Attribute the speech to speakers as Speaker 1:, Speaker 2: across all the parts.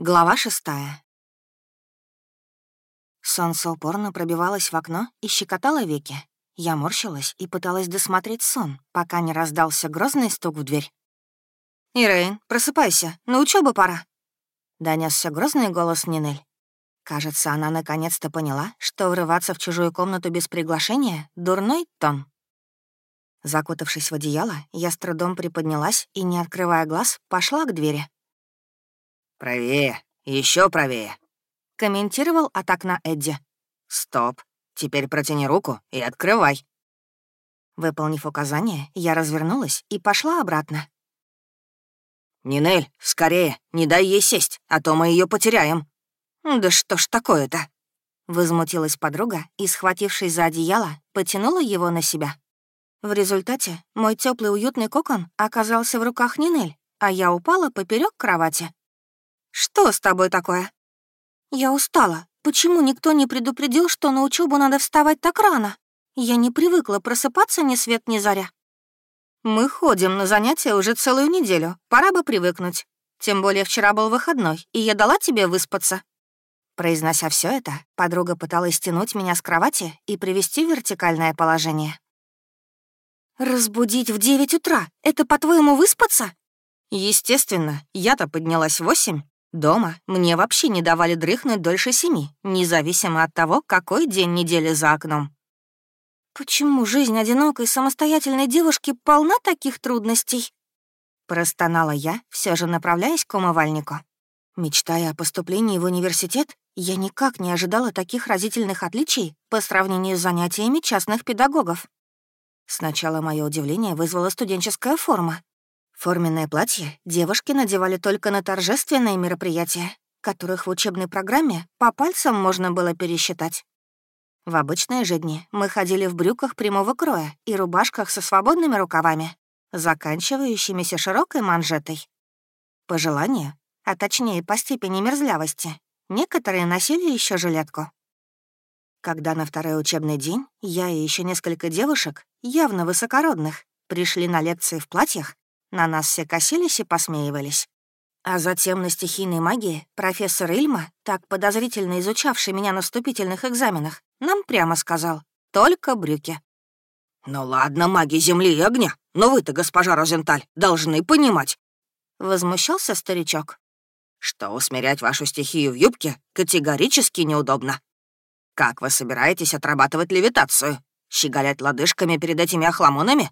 Speaker 1: Глава шестая. Солнце упорно пробивалось в окно и щекотало веки. Я морщилась и пыталась досмотреть сон, пока не раздался грозный стук в дверь. «Ирейн, просыпайся, на учебу пора!» Донесся грозный голос Нинель. Кажется, она наконец-то поняла, что врываться в чужую комнату без приглашения — дурной тон. Закутавшись в одеяло, я с трудом приподнялась и, не открывая глаз, пошла к двери.
Speaker 2: «Правее, еще правее», —
Speaker 1: комментировал от окна Эдди.
Speaker 2: «Стоп, теперь протяни руку и открывай».
Speaker 1: Выполнив указание, я развернулась и пошла обратно.
Speaker 2: «Нинель, скорее, не дай ей сесть, а то мы ее потеряем».
Speaker 1: «Да что ж такое-то?» Возмутилась подруга и, схватившись за одеяло, потянула его на себя. В результате мой теплый уютный кокон оказался в руках Нинель, а я упала поперек кровати. «Что с тобой такое?» «Я устала. Почему никто не предупредил, что на учебу надо вставать так рано? Я не привыкла просыпаться ни свет ни заря». «Мы ходим на занятия уже целую неделю. Пора бы привыкнуть. Тем более вчера был выходной, и я дала тебе выспаться». Произнося все это, подруга пыталась стянуть меня с кровати и привести в вертикальное положение. «Разбудить в девять утра — это, по-твоему, выспаться?» Естественно, я-то поднялась в восемь, Дома мне вообще не давали дрыхнуть дольше семи, независимо от того, какой день недели за окном. «Почему жизнь одинокой самостоятельной девушки полна таких трудностей?» Простонала я, все же направляясь к умывальнику. Мечтая о поступлении в университет, я никак не ожидала таких разительных отличий по сравнению с занятиями частных педагогов. Сначала мое удивление вызвала студенческая форма, Форменное платье девушки надевали только на торжественные мероприятия, которых в учебной программе по пальцам можно было пересчитать. В обычные же дни мы ходили в брюках прямого кроя и рубашках со свободными рукавами, заканчивающимися широкой манжетой. По желанию, а точнее по степени мерзлявости, некоторые носили еще жилетку. Когда на второй учебный день я и еще несколько девушек, явно высокородных, пришли на лекции в платьях, на нас все косились и посмеивались. А затем на стихийной магии профессор Ильма, так подозрительно изучавший меня на вступительных экзаменах, нам прямо сказал «только брюки».
Speaker 2: «Ну ладно, маги земли и огня, но вы-то, госпожа Розенталь, должны понимать».
Speaker 1: Возмущался старичок.
Speaker 2: «Что усмирять вашу стихию в юбке категорически неудобно. Как вы собираетесь отрабатывать левитацию? Щеголять лодыжками перед этими охламонами?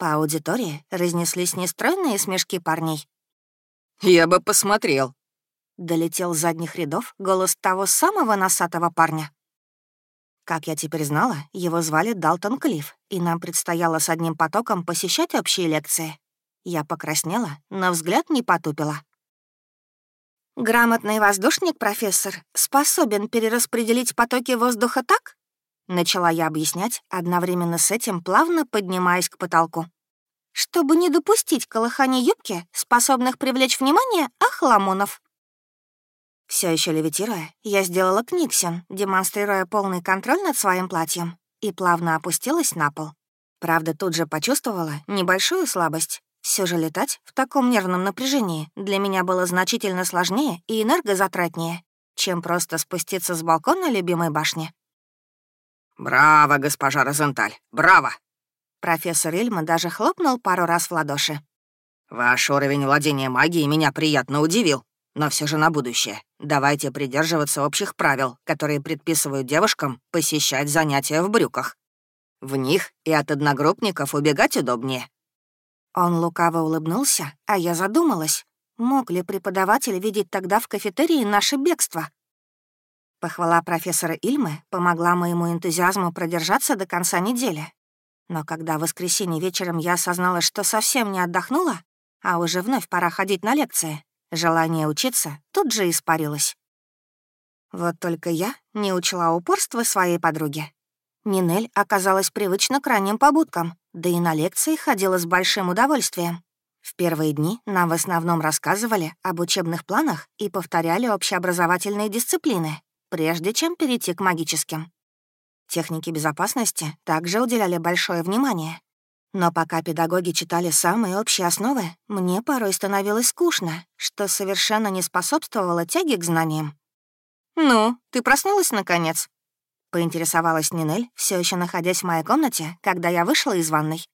Speaker 1: По аудитории разнеслись нестройные смешки парней.
Speaker 2: «Я бы посмотрел», —
Speaker 1: долетел с задних рядов голос того самого носатого парня. Как я теперь знала, его звали Далтон Клифф, и нам предстояло с одним потоком посещать общие лекции. Я покраснела, но взгляд не потупила. «Грамотный воздушник, профессор, способен перераспределить потоки воздуха так, Начала я объяснять, одновременно с этим плавно поднимаясь к потолку. Чтобы не допустить колыхания юбки, способных привлечь внимание охламонов. Все еще левитируя, я сделала книгсин, демонстрируя полный контроль над своим платьем, и плавно опустилась на пол. Правда, тут же почувствовала небольшую слабость. Все же летать в таком нервном напряжении для меня было значительно сложнее и энергозатратнее, чем просто спуститься с балкона любимой башни.
Speaker 2: «Браво, госпожа Розенталь, браво!»
Speaker 1: Профессор Ильма даже хлопнул пару раз в ладоши.
Speaker 2: «Ваш уровень владения магией меня приятно удивил. Но все же на будущее. Давайте придерживаться общих правил, которые предписывают девушкам посещать занятия в брюках. В них и от одногруппников убегать удобнее».
Speaker 1: Он лукаво улыбнулся, а я задумалась, мог ли преподаватель видеть тогда в кафетерии наше бегство. Похвала профессора Ильмы помогла моему энтузиазму продержаться до конца недели. Но когда в воскресенье вечером я осознала, что совсем не отдохнула, а уже вновь пора ходить на лекции, желание учиться тут же испарилось. Вот только я не учла упорства своей подруги. Нинель оказалась привычна к ранним побудкам, да и на лекции ходила с большим удовольствием. В первые дни нам в основном рассказывали об учебных планах и повторяли общеобразовательные дисциплины, прежде чем перейти к магическим. Техники безопасности также уделяли большое внимание. Но пока педагоги читали самые общие основы, мне порой становилось скучно, что совершенно не способствовало тяге к знаниям. «Ну, ты проснулась, наконец?» — поинтересовалась Нинель, все еще находясь в моей комнате, когда я вышла из ванной.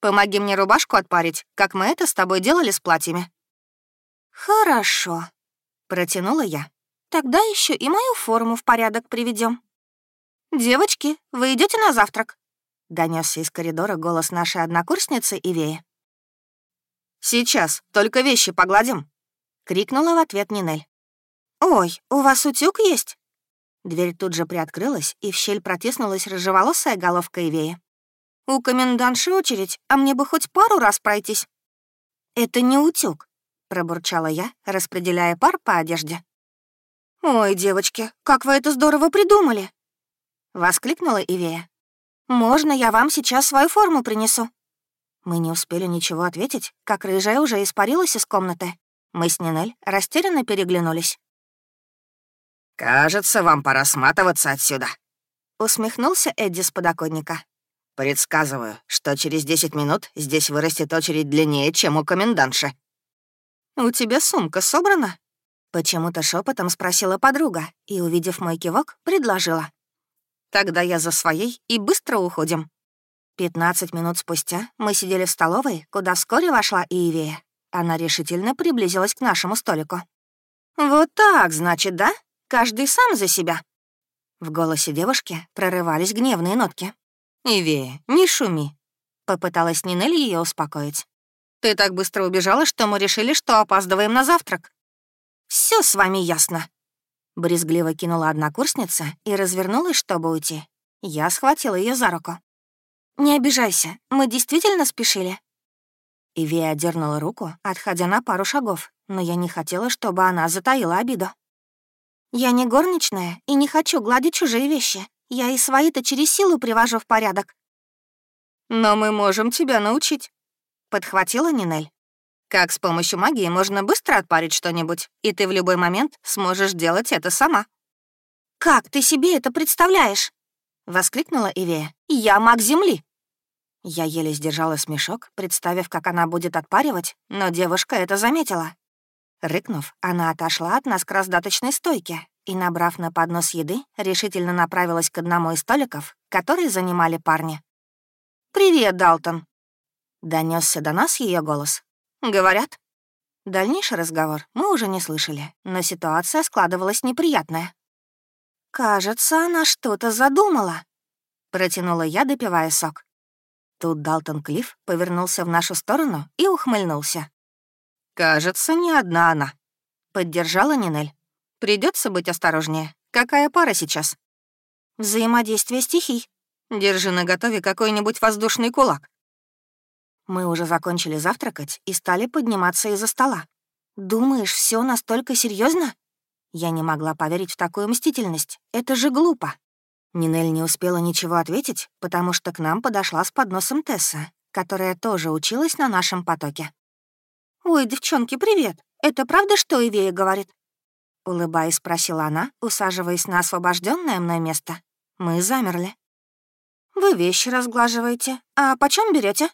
Speaker 1: «Помоги мне рубашку отпарить, как мы это с тобой делали с платьями». «Хорошо», — протянула я. «Тогда еще и мою форму в порядок приведем. «Девочки, вы идете на завтрак?» — донесся из коридора голос нашей однокурсницы Ивеи.
Speaker 2: «Сейчас, только вещи погладим», — крикнула в ответ Нинель.
Speaker 1: «Ой, у вас утюг есть?» Дверь тут же приоткрылась, и в щель протиснулась рыжеволосая головка Ивеи. «У комендантши очередь, а мне бы хоть пару раз пройтись». «Это не утюг», — пробурчала я, распределяя пар по одежде. «Ой, девочки, как вы это здорово придумали!» — воскликнула Ивея. «Можно я вам сейчас свою форму принесу?» Мы не успели ничего ответить, как рыжая уже испарилась из комнаты. Мы с Нинель растерянно переглянулись.
Speaker 2: «Кажется, вам пора сматываться отсюда», — усмехнулся Эдди с подоконника. «Предсказываю, что через 10 минут здесь вырастет очередь длиннее, чем у комендантши».
Speaker 1: «У тебя сумка собрана?» Почему-то шепотом спросила подруга и, увидев мой кивок, предложила. Тогда я за своей и быстро уходим. Пятнадцать минут спустя мы сидели в столовой, куда вскоре вошла Ивия. Она решительно приблизилась к нашему столику. «Вот так, значит, да? Каждый сам за себя». В голосе девушки прорывались гневные нотки.
Speaker 2: «Ивея, не шуми», —
Speaker 1: попыталась Нинель ее успокоить. «Ты так быстро убежала, что мы решили, что опаздываем на завтрак». Все с вами ясно», Брезгливо кинула однокурсница и развернулась, чтобы уйти. Я схватила ее за руку. «Не обижайся, мы действительно спешили?» Ивия дернула руку, отходя на пару шагов, но я не хотела, чтобы она затаила обиду. «Я не горничная и не хочу гладить чужие вещи. Я и свои-то через силу привожу в порядок».
Speaker 2: «Но мы можем тебя научить», — подхватила Нинель. Как с помощью магии можно быстро отпарить что-нибудь, и ты в любой момент сможешь делать это сама.
Speaker 1: «Как ты себе это представляешь?» — воскликнула Ивея. «Я маг Земли!» Я еле сдержала смешок, представив, как она будет отпаривать, но девушка это заметила. Рыкнув, она отошла от нас к раздаточной стойке и, набрав на поднос еды, решительно направилась к одному из столиков, которые занимали парни. «Привет, Далтон!» Донесся до нас ее голос, «Говорят?» Дальнейший разговор мы уже не слышали, но ситуация складывалась неприятная. «Кажется, она что-то задумала», — протянула я, допивая сок. Тут Далтон Клифф повернулся в нашу сторону и ухмыльнулся.
Speaker 2: «Кажется, не одна она», — поддержала Нинель. Придется быть осторожнее. Какая пара сейчас?»
Speaker 1: «Взаимодействие стихий.
Speaker 2: Держи наготове какой-нибудь воздушный кулак.
Speaker 1: Мы уже закончили завтракать и стали подниматься из-за стола. «Думаешь, все настолько серьезно? Я не могла поверить в такую мстительность. Это же глупо. Нинель не успела ничего ответить, потому что к нам подошла с подносом Тесса, которая тоже училась на нашем потоке. «Ой, девчонки, привет! Это правда, что Ивея говорит?» Улыбаясь, спросила она, усаживаясь на освобожденное мной место. Мы замерли. «Вы вещи разглаживаете. А почем берете?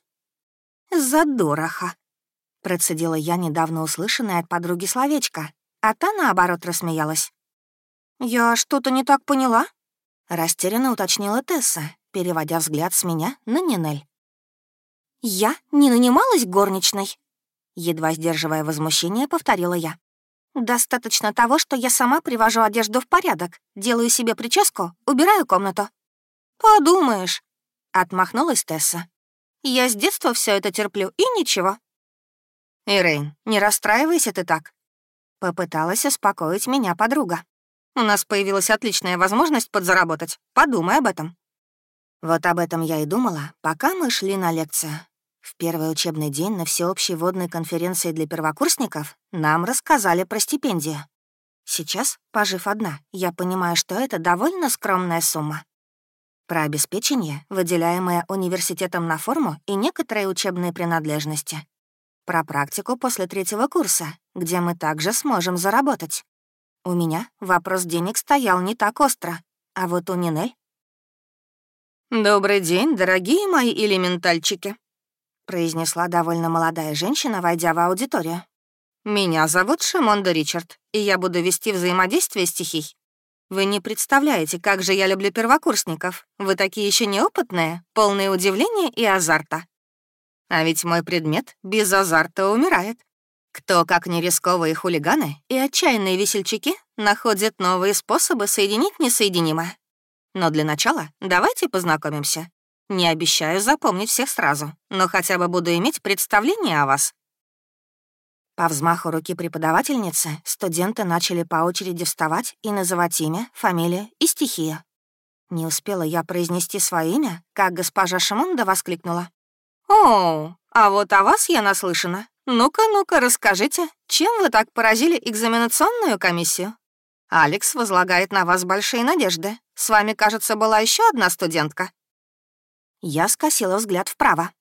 Speaker 1: «Задороха», — процедила я недавно услышанное от подруги словечко, а та, наоборот, рассмеялась. «Я что-то не так поняла?» — растерянно уточнила Тесса, переводя взгляд с меня на Нинель. «Я не нанималась горничной?» Едва сдерживая возмущение, повторила я. «Достаточно того, что я сама привожу одежду в порядок, делаю себе прическу, убираю комнату». «Подумаешь», — отмахнулась Тесса. Я с детства все это терплю, и ничего». «Ирейн, не расстраивайся ты так», — попыталась успокоить меня подруга. «У нас появилась отличная возможность подзаработать. Подумай об этом». Вот об этом я и думала, пока мы шли на лекцию. В первый учебный день на всеобщей водной конференции для первокурсников нам рассказали про стипендию. Сейчас, пожив одна, я понимаю, что это довольно скромная сумма про обеспечение, выделяемое университетом на форму и некоторые учебные принадлежности. Про практику после третьего курса, где мы также сможем заработать. У меня вопрос денег стоял не так остро, а вот у Нинель... «Добрый день, дорогие мои элементальчики», — произнесла довольно молодая женщина, войдя в аудиторию. «Меня зовут Шимонда Ричард, и я буду вести взаимодействие стихий. Вы не представляете, как же я люблю первокурсников. Вы такие еще неопытные, полные удивления и азарта. А ведь мой предмет без азарта умирает. Кто, как не рисковые хулиганы и отчаянные весельчаки, находят новые способы соединить несоединимое. Но для начала давайте познакомимся. Не обещаю запомнить всех сразу, но хотя бы буду иметь представление о вас. По взмаху руки преподавательницы студенты начали по очереди вставать и называть имя, фамилию и стихия. Не успела я произнести свое имя, как госпожа Шимонда воскликнула. «О, а вот о вас я наслышана. Ну-ка, ну-ка, расскажите, чем вы так поразили экзаменационную комиссию? Алекс возлагает на вас большие надежды. С вами, кажется, была еще одна студентка». Я скосила взгляд вправо.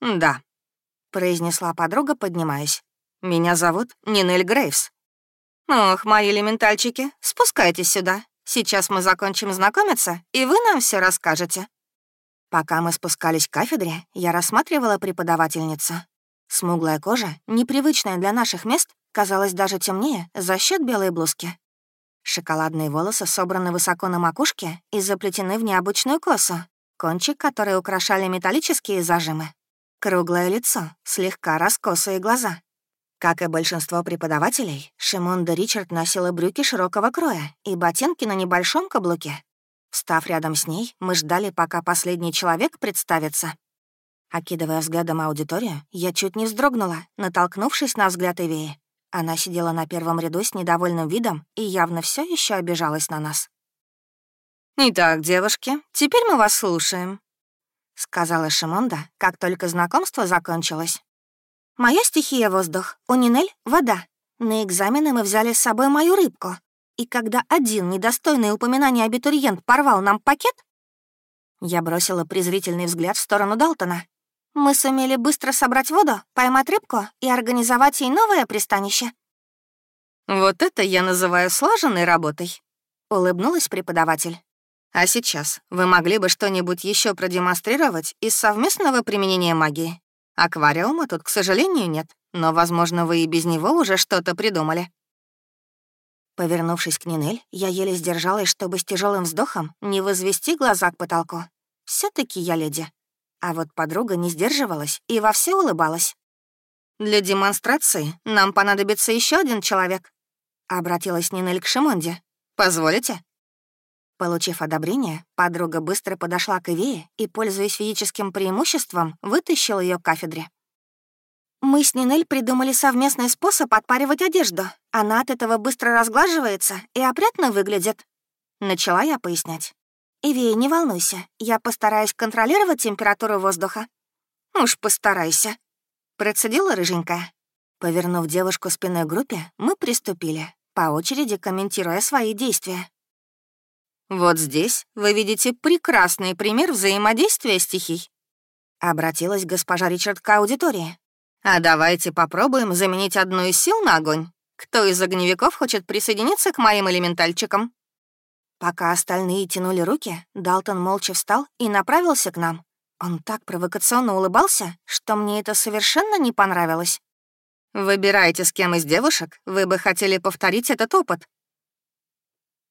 Speaker 1: «Да», — произнесла подруга, поднимаясь. Меня зовут Нинель Грейвс. Ох, мои элементальчики, спускайтесь сюда. Сейчас мы закончим знакомиться, и вы нам все расскажете. Пока мы спускались к кафедре, я рассматривала преподавательницу. Смуглая кожа, непривычная для наших мест, казалась даже темнее за счет белой блузки. Шоколадные волосы собраны высоко на макушке и заплетены в необычную косу, кончик которой украшали металлические зажимы. Круглое лицо, слегка раскосые глаза. Как и большинство преподавателей, Шимонда Ричард носила брюки широкого кроя и ботинки на небольшом каблуке. Став рядом с ней, мы ждали, пока последний человек представится. Окидывая взглядом аудиторию, я чуть не вздрогнула, натолкнувшись на взгляд Ивеи. Она сидела на первом ряду с недовольным видом и явно все еще обижалась на нас. «Итак, девушки, теперь мы вас слушаем», — сказала Шимонда, как только знакомство закончилось. Моя стихия — воздух, у Нинель — вода. На экзамены мы взяли с собой мою рыбку. И когда один недостойный упоминания абитуриент порвал нам пакет, я бросила презрительный взгляд в сторону Далтона. Мы сумели быстро собрать воду, поймать рыбку и организовать ей новое пристанище. «Вот это я называю слаженной работой», — улыбнулась преподаватель. «А сейчас вы могли бы что-нибудь еще продемонстрировать из совместного применения магии?» Аквариума тут, к сожалению, нет, но, возможно, вы и без него уже что-то придумали». Повернувшись к Нинель, я еле сдержалась, чтобы с тяжелым вздохом не возвести глаза к потолку. все таки я леди. А вот подруга не сдерживалась и вовсе улыбалась. «Для демонстрации нам понадобится еще один человек», — обратилась Нинель к Шимонде. «Позволите?» Получив одобрение, подруга быстро подошла к Ивее и, пользуясь физическим преимуществом, вытащила ее к кафедре. «Мы с Нинель придумали совместный способ отпаривать одежду. Она от этого быстро разглаживается и опрятно выглядит». Начала я пояснять. «Ивея, не волнуйся, я постараюсь контролировать температуру воздуха». «Уж постарайся», — процедила рыженькая. Повернув девушку спиной к группе, мы приступили, по очереди комментируя свои действия. Вот здесь вы видите прекрасный пример взаимодействия стихий. Обратилась госпожа Ричард к аудитории. А давайте попробуем заменить одну из сил на огонь. Кто из огневиков хочет присоединиться к моим элементальчикам? Пока остальные тянули руки, Далтон молча встал и направился к нам. Он так провокационно улыбался, что мне это совершенно не понравилось. «Выбирайте, с кем из девушек вы бы хотели повторить этот опыт»,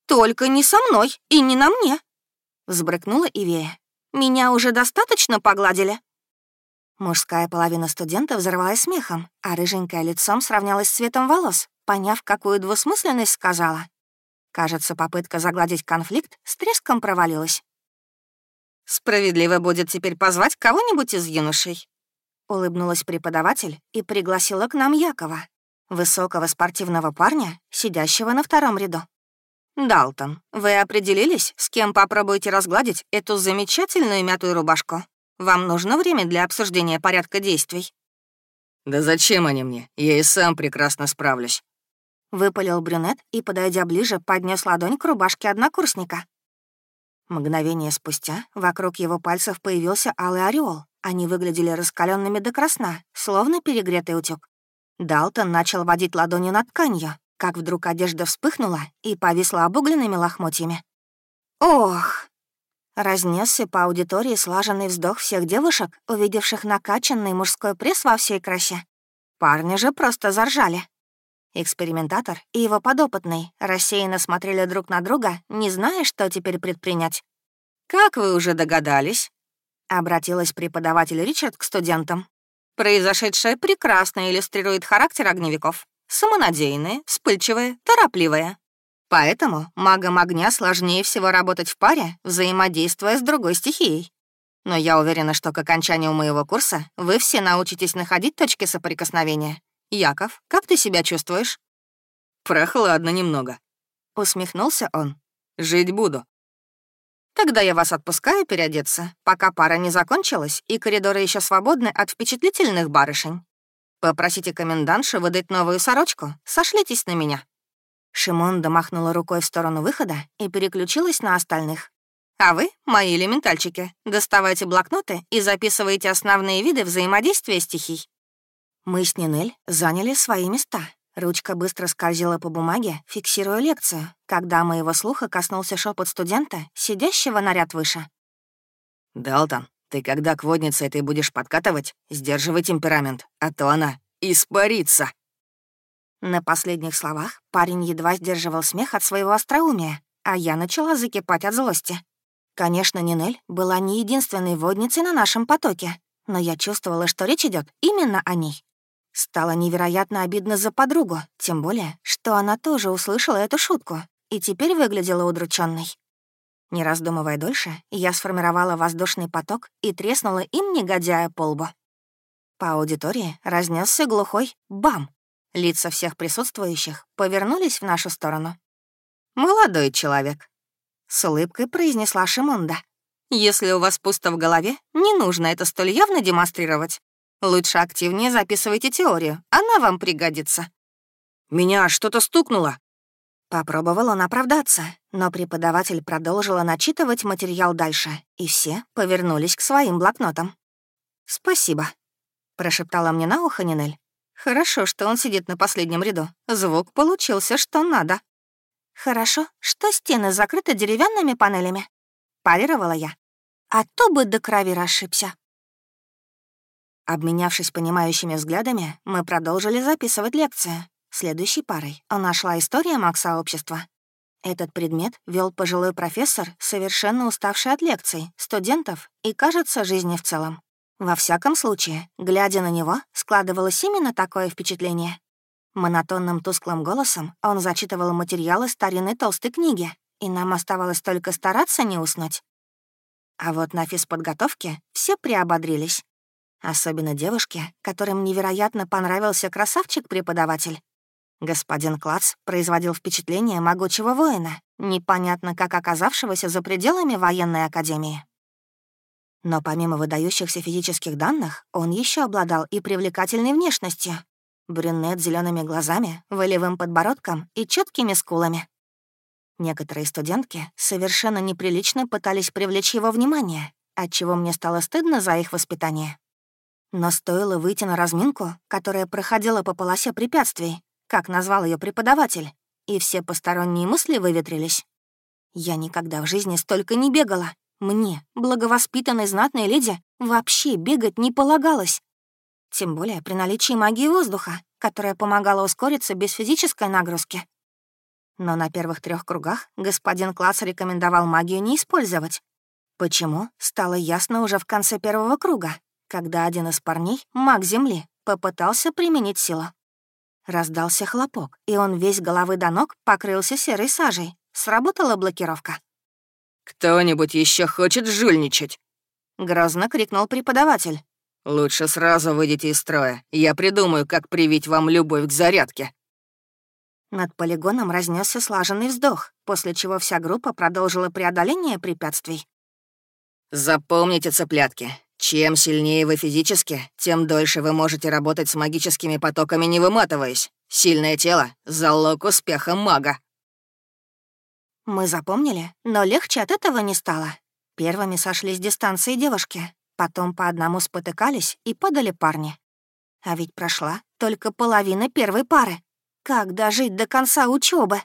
Speaker 1: «Только не со мной и не на мне», — взбрыкнула Ивея. «Меня уже достаточно погладили». Мужская половина студента взорвалась смехом, а рыженькая лицом сравнялась с цветом волос, поняв, какую двусмысленность сказала. Кажется, попытка загладить конфликт с треском провалилась. «Справедливо будет теперь позвать кого-нибудь из юношей», — улыбнулась преподаватель и пригласила к нам Якова, высокого спортивного парня, сидящего на втором ряду. «Далтон, вы определились, с кем попробуете разгладить эту замечательную мятую рубашку? Вам нужно время для обсуждения порядка действий».
Speaker 2: «Да зачем они мне? Я и сам прекрасно справлюсь».
Speaker 1: Выпалил брюнет и, подойдя ближе, поднес ладонь к рубашке однокурсника. Мгновение спустя вокруг его пальцев появился алый ореол. Они выглядели раскаленными до красна, словно перегретый утюг. Далтон начал водить ладонью над тканью, как вдруг одежда вспыхнула и повисла обугленными лохмотьями. «Ох!» Разнесся по аудитории слаженный вздох всех девушек, увидевших накачанный мужской пресс во всей красе. Парни же просто заржали. Экспериментатор и его подопытный рассеянно смотрели друг на друга, не зная, что теперь предпринять. «Как вы уже догадались?» — обратилась преподаватель Ричард к студентам. «Произошедшее прекрасно иллюстрирует характер огневиков. Самонадеянные, вспыльчивые, торопливые. Поэтому магам огня сложнее всего работать в паре, взаимодействуя с другой стихией. Но я уверена, что к окончанию моего курса вы все научитесь находить точки соприкосновения. Яков, как ты себя чувствуешь?»
Speaker 2: «Прохладно немного», —
Speaker 1: усмехнулся он.
Speaker 2: «Жить буду».
Speaker 1: «Тогда я вас отпускаю переодеться, пока пара не закончилась и коридоры еще свободны от впечатлительных барышень. Попросите комендантшу выдать новую сорочку, сошлитесь на меня». Шимонда махнула рукой в сторону выхода и переключилась на остальных. «А вы, мои элементальчики, доставайте блокноты и записывайте основные виды взаимодействия стихий». Мы с Нинель заняли свои места. Ручка быстро скользила по бумаге, фиксируя лекцию, когда моего слуха коснулся шепот студента, сидящего на ряд выше.
Speaker 2: «Далтон, ты когда к воднице этой будешь подкатывать, сдерживай темперамент, а то она испарится».
Speaker 1: На последних словах парень едва сдерживал смех от своего остроумия, а я начала закипать от злости. Конечно, Нинель была не единственной водницей на нашем потоке, но я чувствовала, что речь идет именно о ней. Стало невероятно обидно за подругу, тем более, что она тоже услышала эту шутку и теперь выглядела удрученной. Не раздумывая дольше, я сформировала воздушный поток и треснула им, негодяя, по лбу. По аудитории разнесся глухой «бам», Лица всех присутствующих повернулись в нашу сторону. «Молодой человек», — с улыбкой произнесла Шимонда. «Если у вас пусто в голове, не нужно это столь явно демонстрировать. Лучше активнее записывайте теорию, она вам пригодится».
Speaker 2: «Меня что-то стукнуло»,
Speaker 1: Попробовал он оправдаться, но преподаватель продолжила начитывать материал дальше, и все повернулись к своим блокнотам. «Спасибо», — прошептала мне на ухо Нинель. Хорошо, что он сидит на последнем ряду. Звук получился что надо. Хорошо, что стены закрыты деревянными панелями. Парировала я. А то бы до крови расшибся. Обменявшись понимающими взглядами, мы продолжили записывать лекцию. Следующей парой нашла история Макса-общества. Этот предмет вел пожилой профессор, совершенно уставший от лекций, студентов и, кажется, жизни в целом. Во всяком случае, глядя на него, складывалось именно такое впечатление. Монотонным тусклым голосом он зачитывал материалы старинной толстой книги, и нам оставалось только стараться не уснуть. А вот на физподготовке все приободрились. Особенно девушки, которым невероятно понравился красавчик-преподаватель. Господин Клац производил впечатление могучего воина, непонятно как оказавшегося за пределами военной академии. Но помимо выдающихся физических данных, он еще обладал и привлекательной внешностью. Брюнет с зелеными глазами, волевым подбородком и четкими скулами. Некоторые студентки совершенно неприлично пытались привлечь его внимание, отчего мне стало стыдно за их воспитание. Но стоило выйти на разминку, которая проходила по полосе препятствий, как назвал ее преподаватель, и все посторонние мысли выветрились. Я никогда в жизни столько не бегала мне, благовоспитанной знатной леди, вообще бегать не полагалось. Тем более при наличии магии воздуха, которая помогала ускориться без физической нагрузки. Но на первых трех кругах господин Класс рекомендовал магию не использовать. Почему, стало ясно уже в конце первого круга, когда один из парней, маг Земли, попытался применить силу. Раздался хлопок, и он весь головы до ног покрылся серой сажей. Сработала блокировка.
Speaker 2: «Кто-нибудь еще хочет жульничать?»
Speaker 1: — грозно крикнул преподаватель.
Speaker 2: «Лучше сразу выйдите из строя. Я придумаю, как привить вам любовь к зарядке».
Speaker 1: Над полигоном разнесся слаженный вздох, после чего вся группа продолжила преодоление препятствий.
Speaker 2: «Запомните, цыплятки, чем сильнее вы физически, тем дольше вы можете работать с магическими потоками, не выматываясь. Сильное тело — залог успеха мага».
Speaker 1: Мы запомнили, но легче от этого не стало. Первыми сошли с дистанции девушки, потом по одному спотыкались и падали парни. А ведь прошла только половина первой пары. Как дожить до конца учебы?